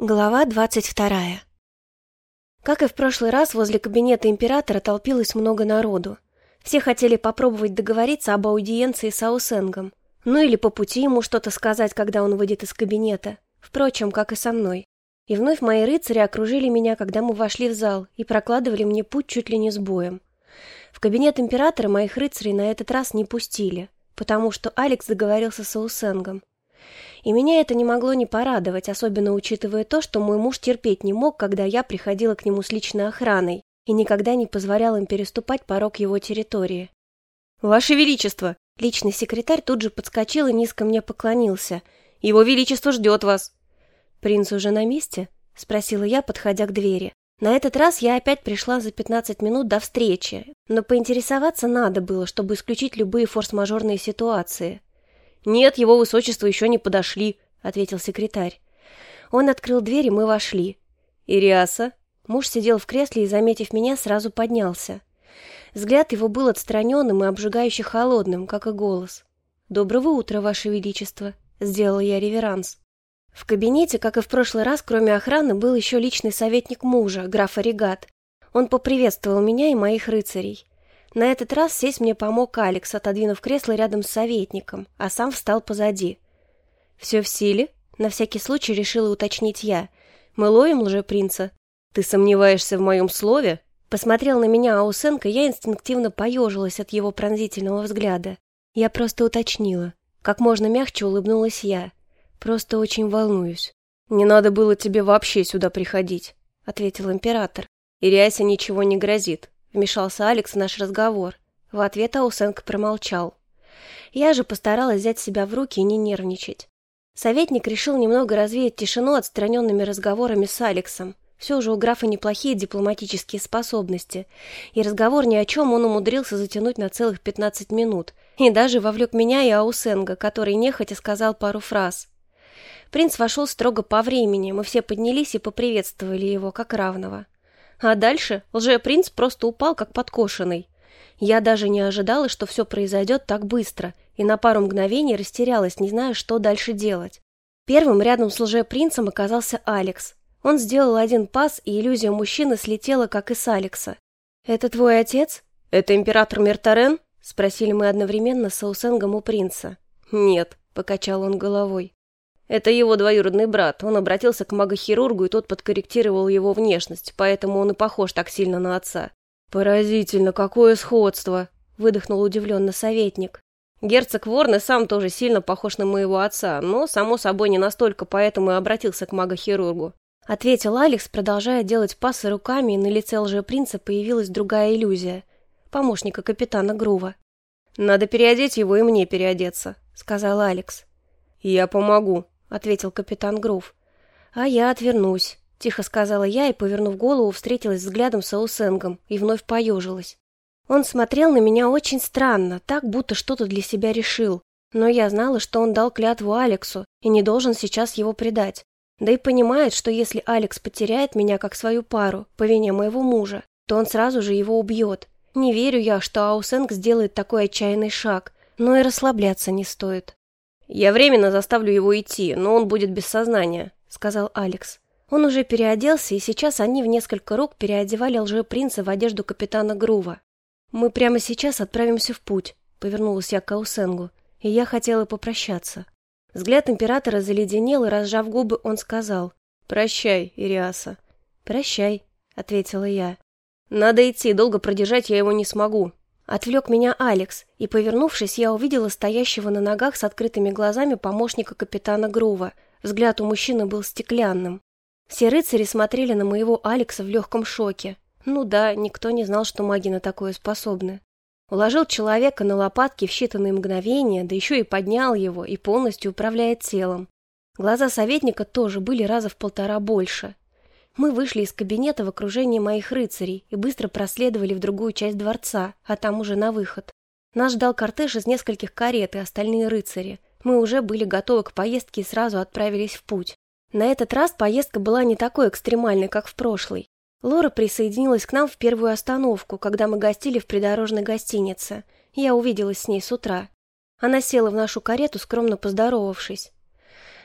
Глава двадцать вторая. Как и в прошлый раз, возле кабинета императора толпилось много народу. Все хотели попробовать договориться об аудиенции с Аусенгом. Ну или по пути ему что-то сказать, когда он выйдет из кабинета. Впрочем, как и со мной. И вновь мои рыцари окружили меня, когда мы вошли в зал, и прокладывали мне путь чуть ли не с боем. В кабинет императора моих рыцарей на этот раз не пустили, потому что Алекс договорился с Аусенгом. И меня это не могло не порадовать, особенно учитывая то, что мой муж терпеть не мог, когда я приходила к нему с личной охраной и никогда не позволял им переступать порог его территории. «Ваше Величество!» Личный секретарь тут же подскочил и низко мне поклонился. «Его Величество ждет вас!» «Принц уже на месте?» — спросила я, подходя к двери. На этот раз я опять пришла за 15 минут до встречи, но поинтересоваться надо было, чтобы исключить любые форс-мажорные ситуации. «Нет, его высочество еще не подошли», — ответил секретарь. Он открыл дверь, и мы вошли. «Ириаса?» Муж сидел в кресле и, заметив меня, сразу поднялся. Взгляд его был отстраненным и обжигающе холодным, как и голос. «Доброго утра, Ваше Величество!» — сделала я реверанс. В кабинете, как и в прошлый раз, кроме охраны, был еще личный советник мужа, граф Оригат. Он поприветствовал меня и моих рыцарей. На этот раз сесть мне помог Алекс, отодвинув кресло рядом с советником, а сам встал позади. «Все в силе?» — на всякий случай решила уточнить я. «Мы ловим лжепринца?» «Ты сомневаешься в моем слове?» Посмотрел на меня Аусенко, я инстинктивно поежилась от его пронзительного взгляда. Я просто уточнила. Как можно мягче улыбнулась я. Просто очень волнуюсь. «Не надо было тебе вообще сюда приходить», — ответил император. «Ириасе ничего не грозит. Вмешался Алекс в наш разговор. В ответ Аусенко промолчал. Я же постаралась взять себя в руки и не нервничать. Советник решил немного развеять тишину отстраненными разговорами с Алексом. Все же у графа неплохие дипломатические способности, и разговор ни о чем он умудрился затянуть на целых пятнадцать минут, и даже вовлек меня и Аусенга, который нехотя сказал пару фраз. Принц вошел строго по времени, мы все поднялись и поприветствовали его, как равного. А дальше лже-принц просто упал, как подкошенный. Я даже не ожидала, что все произойдет так быстро, и на пару мгновений растерялась, не зная, что дальше делать. Первым рядом с лже-принцем оказался Алекс. Он сделал один пас, и иллюзия мужчины слетела, как и с Алекса. «Это твой отец?» «Это император Мертарен?» — спросили мы одновременно с Аусенгом у принца. «Нет», — покачал он головой. Это его двоюродный брат. Он обратился к магохирургу, и тот подкорректировал его внешность, поэтому он и похож так сильно на отца. «Поразительно, какое сходство!» — выдохнул удивленно советник. Герцог Ворны сам тоже сильно похож на моего отца, но, само собой, не настолько, поэтому и обратился к магохирургу. Ответил Алекс, продолжая делать пасы руками, и на лице лжепринца появилась другая иллюзия. Помощника капитана Грува. «Надо переодеть его и мне переодеться», — сказал Алекс. «Я помогу», — ответил капитан Грув. «А я отвернусь», — тихо сказала я и, повернув голову, встретилась взглядом с Аусенгом и вновь поежилась. Он смотрел на меня очень странно, так, будто что-то для себя решил. Но я знала, что он дал клятву Алексу и не должен сейчас его предать. Да и понимает, что если Алекс потеряет меня как свою пару по вине моего мужа, то он сразу же его убьет. Не верю я, что Аусенг сделает такой отчаянный шаг, но и расслабляться не стоит. «Я временно заставлю его идти, но он будет без сознания», — сказал Алекс. Он уже переоделся, и сейчас они в несколько рук переодевали лжепринца в одежду капитана Грува. «Мы прямо сейчас отправимся в путь», — повернулась я к Аусенгу, и я хотела попрощаться. Взгляд императора заледенел, и, разжав губы, он сказал «Прощай, Ириаса». «Прощай», — ответила я. «Надо идти, долго продержать я его не смогу», Отвлек меня Алекс, и, повернувшись, я увидела стоящего на ногах с открытыми глазами помощника капитана Грува. Взгляд у мужчины был стеклянным. Все рыцари смотрели на моего Алекса в легком шоке. Ну да, никто не знал, что маги на такое способны. Уложил человека на лопатки в считанные мгновения, да еще и поднял его и полностью управляет телом. Глаза советника тоже были раза в полтора больше. Мы вышли из кабинета в окружении моих рыцарей и быстро проследовали в другую часть дворца, а там уже на выход. Нас ждал кортеж из нескольких карет и остальные рыцари. Мы уже были готовы к поездке и сразу отправились в путь. На этот раз поездка была не такой экстремальной, как в прошлый. Лора присоединилась к нам в первую остановку, когда мы гостили в придорожной гостинице. Я увиделась с ней с утра. Она села в нашу карету, скромно поздоровавшись.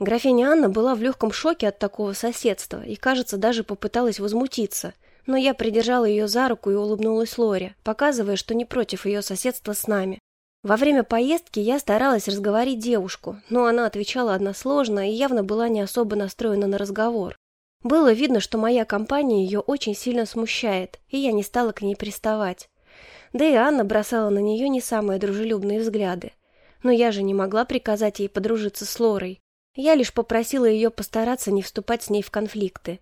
Графиня Анна была в легком шоке от такого соседства и, кажется, даже попыталась возмутиться, но я придержала ее за руку и улыбнулась Лоре, показывая, что не против ее соседства с нами. Во время поездки я старалась разговорить девушку, но она отвечала односложно и явно была не особо настроена на разговор. Было видно, что моя компания ее очень сильно смущает, и я не стала к ней приставать. Да и Анна бросала на нее не самые дружелюбные взгляды. Но я же не могла приказать ей подружиться с Лорой. Я лишь попросила ее постараться не вступать с ней в конфликты.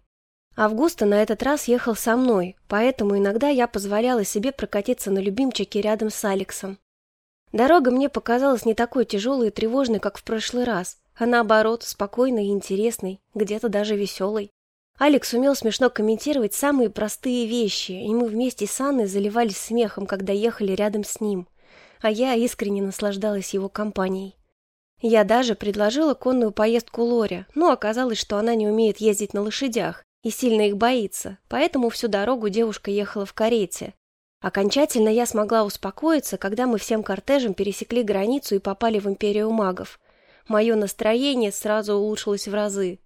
Августа на этот раз ехал со мной, поэтому иногда я позволяла себе прокатиться на любимчике рядом с Алексом. Дорога мне показалась не такой тяжелой и тревожной, как в прошлый раз, а наоборот, спокойной и интересной, где-то даже веселой. Алекс умел смешно комментировать самые простые вещи, и мы вместе с Анной заливались смехом, когда ехали рядом с ним, а я искренне наслаждалась его компанией. Я даже предложила конную поездку Лоре, но оказалось, что она не умеет ездить на лошадях и сильно их боится, поэтому всю дорогу девушка ехала в карете. Окончательно я смогла успокоиться, когда мы всем кортежем пересекли границу и попали в империю магов. Мое настроение сразу улучшилось в разы.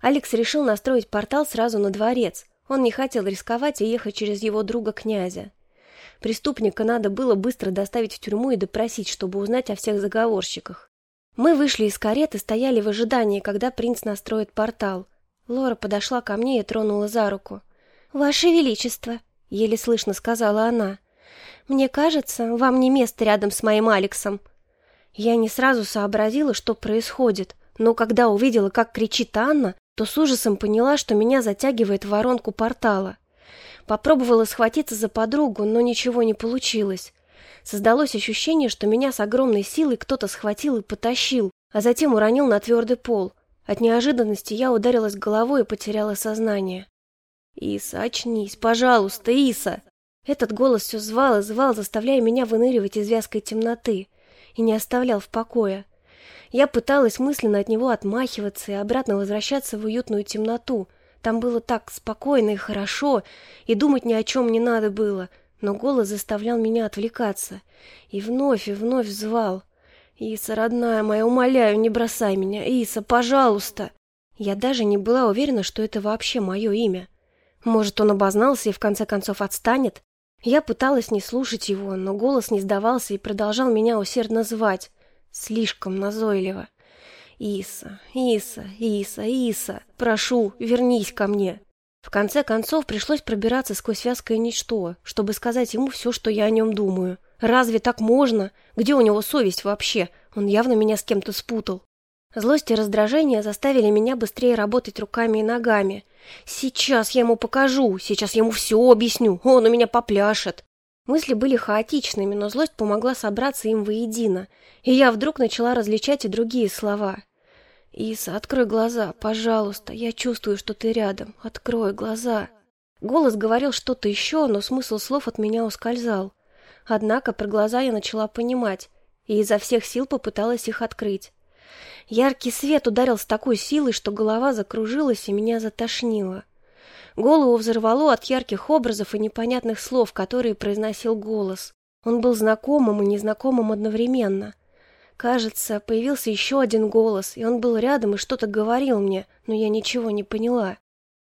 Алекс решил настроить портал сразу на дворец. Он не хотел рисковать и ехать через его друга князя. Преступника надо было быстро доставить в тюрьму и допросить, чтобы узнать о всех заговорщиках. Мы вышли из кареты, стояли в ожидании, когда принц настроит портал. Лора подошла ко мне и тронула за руку. «Ваше Величество!» — еле слышно сказала она. «Мне кажется, вам не место рядом с моим Алексом». Я не сразу сообразила, что происходит, но когда увидела, как кричит Анна, то с ужасом поняла, что меня затягивает в воронку портала. Попробовала схватиться за подругу, но ничего не получилось. Создалось ощущение, что меня с огромной силой кто-то схватил и потащил, а затем уронил на твердый пол. От неожиданности я ударилась головой и потеряла сознание. «Иса, очнись, пожалуйста, Иса!» Этот голос все звал и звал, заставляя меня выныривать из вязкой темноты, и не оставлял в покое. Я пыталась мысленно от него отмахиваться и обратно возвращаться в уютную темноту. Там было так спокойно и хорошо, и думать ни о чем не надо было, но голос заставлял меня отвлекаться. И вновь и вновь звал. «Иса, родная моя, умоляю, не бросай меня! Иса, пожалуйста!» Я даже не была уверена, что это вообще мое имя. Может, он обознался и в конце концов отстанет? Я пыталась не слушать его, но голос не сдавался и продолжал меня усердно звать. Слишком назойливо. «Иса, Иса, Иса, Иса, прошу, вернись ко мне!» В конце концов пришлось пробираться сквозь вязкое ничто, чтобы сказать ему все, что я о нем думаю. Разве так можно? Где у него совесть вообще? Он явно меня с кем-то спутал. Злость и раздражение заставили меня быстрее работать руками и ногами. Сейчас я ему покажу, сейчас я ему все объясню, он у меня попляшет. Мысли были хаотичными, но злость помогла собраться им воедино, и я вдруг начала различать и другие слова. «Иса, открой глаза, пожалуйста, я чувствую, что ты рядом, открой глаза». Голос говорил что-то еще, но смысл слов от меня ускользал. Однако про глаза я начала понимать, и изо всех сил попыталась их открыть. Яркий свет ударил с такой силой, что голова закружилась и меня затошнило. Голову взорвало от ярких образов и непонятных слов, которые произносил голос. Он был знакомым и незнакомым одновременно. Кажется, появился еще один голос, и он был рядом и что-то говорил мне, но я ничего не поняла.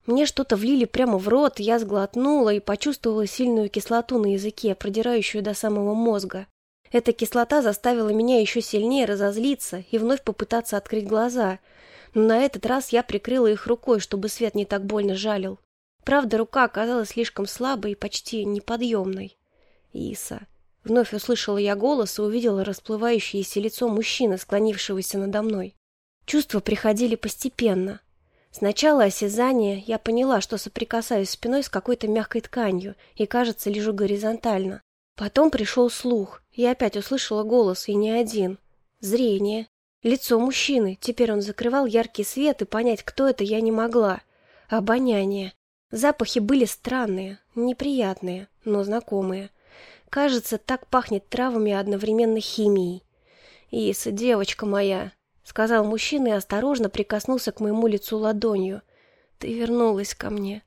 Мне что-то влили прямо в рот, я сглотнула и почувствовала сильную кислоту на языке, продирающую до самого мозга. Эта кислота заставила меня еще сильнее разозлиться и вновь попытаться открыть глаза, но на этот раз я прикрыла их рукой, чтобы свет не так больно жалил. Правда, рука оказалась слишком слабой и почти неподъемной. «Иса!» Вновь услышала я голос и увидела расплывающееся лицо мужчины, склонившегося надо мной. Чувства приходили постепенно. Сначала осязание, я поняла, что соприкасаюсь спиной с какой-то мягкой тканью и, кажется, лежу горизонтально. Потом пришел слух, я опять услышала голос, и не один. Зрение. Лицо мужчины, теперь он закрывал яркий свет, и понять, кто это, я не могла. Обоняние. Запахи были странные, неприятные, но знакомые. Кажется, так пахнет травами и одновременно химией. «Иса, девочка моя», — сказал мужчина и осторожно прикоснулся к моему лицу ладонью. «Ты вернулась ко мне».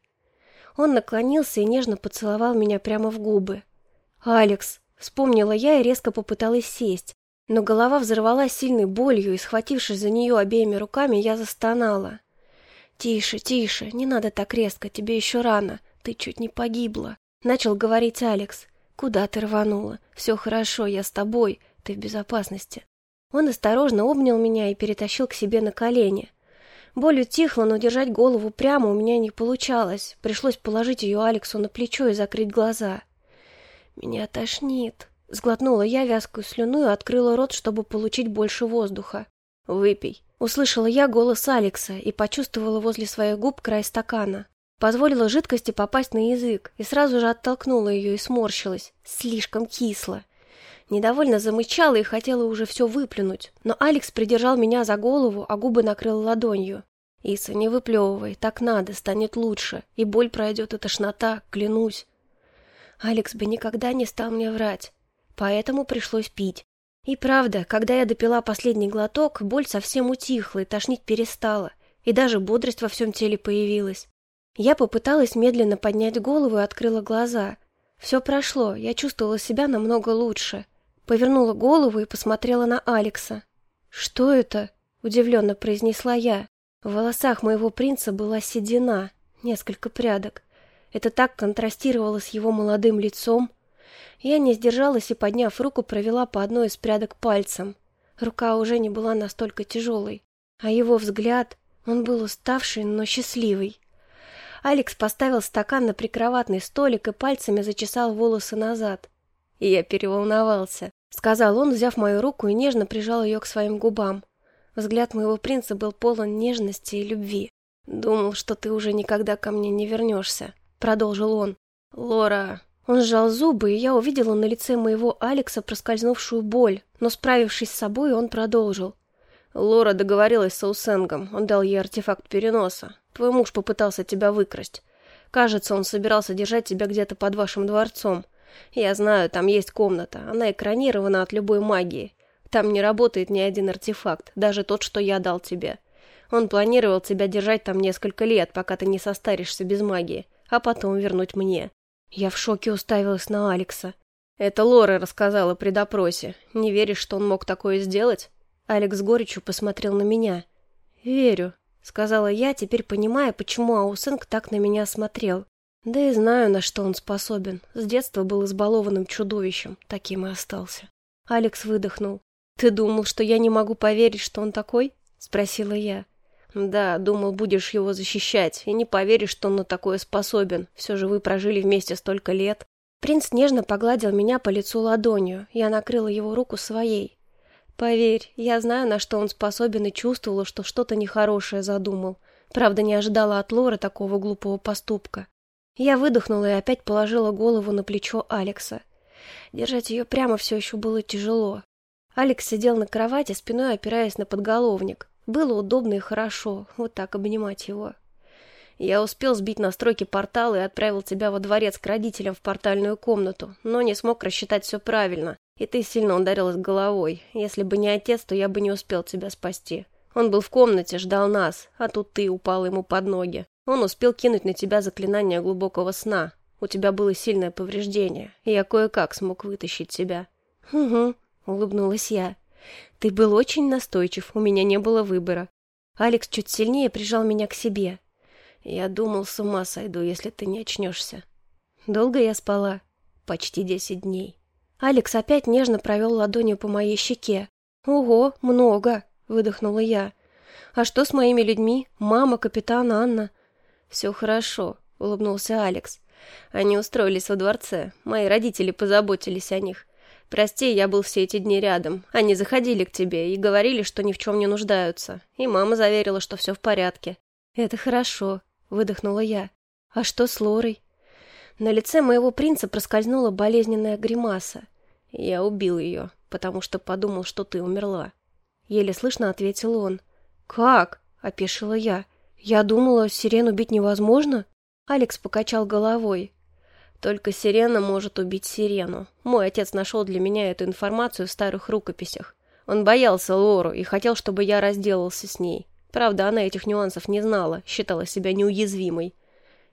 Он наклонился и нежно поцеловал меня прямо в губы. «Алекс», — вспомнила я и резко попыталась сесть. Но голова взорвалась сильной болью, и, схватившись за нее обеими руками, я застонала. «Тише, тише, не надо так резко, тебе еще рано, ты чуть не погибла», — начал говорить Алекс. «Куда ты рванула? Все хорошо, я с тобой, ты в безопасности». Он осторожно обнял меня и перетащил к себе на колени. Боль утихла, но держать голову прямо у меня не получалось. Пришлось положить ее Алексу на плечо и закрыть глаза. «Меня тошнит», — сглотнула я вязкую слюну и открыла рот, чтобы получить больше воздуха. «Выпей». Услышала я голос Алекса и почувствовала возле своих губ край стакана. Позволила жидкости попасть на язык и сразу же оттолкнула ее и сморщилась. Слишком кисло. Недовольно замычала и хотела уже все выплюнуть, но Алекс придержал меня за голову, а губы накрыл ладонью. «Иса, не выплевывай, так надо, станет лучше, и боль пройдет, и тошнота, клянусь». Алекс бы никогда не стал мне врать, поэтому пришлось пить. И правда, когда я допила последний глоток, боль совсем утихла и тошнить перестала, и даже бодрость во всем теле появилась. Я попыталась медленно поднять голову и открыла глаза. Все прошло, я чувствовала себя намного лучше. Повернула голову и посмотрела на Алекса. «Что это?» — удивленно произнесла я. В волосах моего принца была седина, несколько прядок. Это так контрастировало с его молодым лицом. Я не сдержалась и, подняв руку, провела по одной из прядок пальцем. Рука уже не была настолько тяжелой. А его взгляд, он был уставший, но счастливый. Алекс поставил стакан на прикроватный столик и пальцами зачесал волосы назад. Я переволновался. — сказал он, взяв мою руку и нежно прижал ее к своим губам. Взгляд моего принца был полон нежности и любви. «Думал, что ты уже никогда ко мне не вернешься», — продолжил он. «Лора...» Он сжал зубы, и я увидела на лице моего Алекса проскользнувшую боль, но, справившись с собой, он продолжил. «Лора договорилась с Аусенгом, он дал ей артефакт переноса. Твой муж попытался тебя выкрасть. Кажется, он собирался держать тебя где-то под вашим дворцом. Я знаю, там есть комната. Она экранирована от любой магии. Там не работает ни один артефакт, даже тот, что я дал тебе. Он планировал тебя держать там несколько лет, пока ты не состаришься без магии, а потом вернуть мне. Я в шоке уставилась на Алекса. Это Лора рассказала при допросе. Не веришь, что он мог такое сделать? Алекс горечью посмотрел на меня. «Верю», — сказала я, теперь понимая, почему Аусенг так на меня смотрел. Да и знаю, на что он способен. С детства был избалованным чудовищем, таким и остался. Алекс выдохнул. «Ты думал, что я не могу поверить, что он такой?» — спросила я. «Да, думал, будешь его защищать, и не поверишь, что он на такое способен. Все же вы прожили вместе столько лет». Принц нежно погладил меня по лицу ладонью, я накрыла его руку своей. «Поверь, я знаю, на что он способен, и чувствовала, что что-то нехорошее задумал. Правда, не ожидала от Лоры такого глупого поступка. Я выдохнула и опять положила голову на плечо Алекса. Держать ее прямо все еще было тяжело. Алекс сидел на кровати, спиной опираясь на подголовник. Было удобно и хорошо, вот так обнимать его. Я успел сбить настройки портала и отправил тебя во дворец к родителям в портальную комнату, но не смог рассчитать все правильно, и ты сильно ударилась головой. Если бы не отец, то я бы не успел тебя спасти. Он был в комнате, ждал нас, а тут ты упала ему под ноги. Он успел кинуть на тебя заклинание глубокого сна. У тебя было сильное повреждение, и я кое-как смог вытащить тебя. «Угу», — улыбнулась я. «Ты был очень настойчив, у меня не было выбора». Алекс чуть сильнее прижал меня к себе. «Я думал, с ума сойду, если ты не очнешься». Долго я спала? Почти десять дней. Алекс опять нежно провел ладонью по моей щеке. «Ого, много!» — выдохнула я. «А что с моими людьми? Мама, капитан Анна?» «Все хорошо», — улыбнулся Алекс. «Они устроились во дворце. Мои родители позаботились о них. Прости, я был все эти дни рядом. Они заходили к тебе и говорили, что ни в чем не нуждаются. И мама заверила, что все в порядке». «Это хорошо», — выдохнула я. «А что с Лорой?» На лице моего принца проскользнула болезненная гримаса. «Я убил ее, потому что подумал, что ты умерла». Еле слышно ответил он. «Как?» — опешила я. «Я думала, сирену убить невозможно?» Алекс покачал головой. «Только сирена может убить сирену. Мой отец нашел для меня эту информацию в старых рукописях. Он боялся Лору и хотел, чтобы я разделался с ней. Правда, она этих нюансов не знала, считала себя неуязвимой.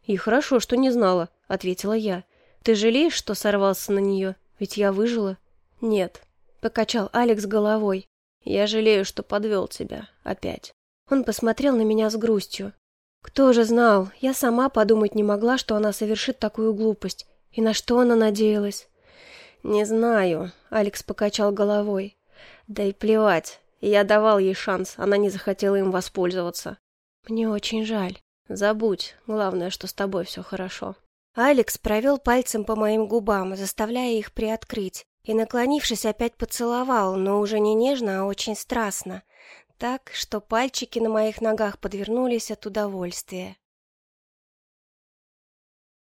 «И хорошо, что не знала», — ответила я. «Ты жалеешь, что сорвался на нее? Ведь я выжила?» «Нет. покачал Алекс головой. Я жалею, что подвел тебя. Опять. Он посмотрел на меня с грустью. Кто же знал, я сама подумать не могла, что она совершит такую глупость. И на что она надеялась? Не знаю, Алекс покачал головой. Да и плевать. Я давал ей шанс, она не захотела им воспользоваться. Мне очень жаль. Забудь, главное, что с тобой все хорошо. Алекс провел пальцем по моим губам, заставляя их приоткрыть, и, наклонившись, опять поцеловал, но уже не нежно, а очень страстно, так, что пальчики на моих ногах подвернулись от удовольствия.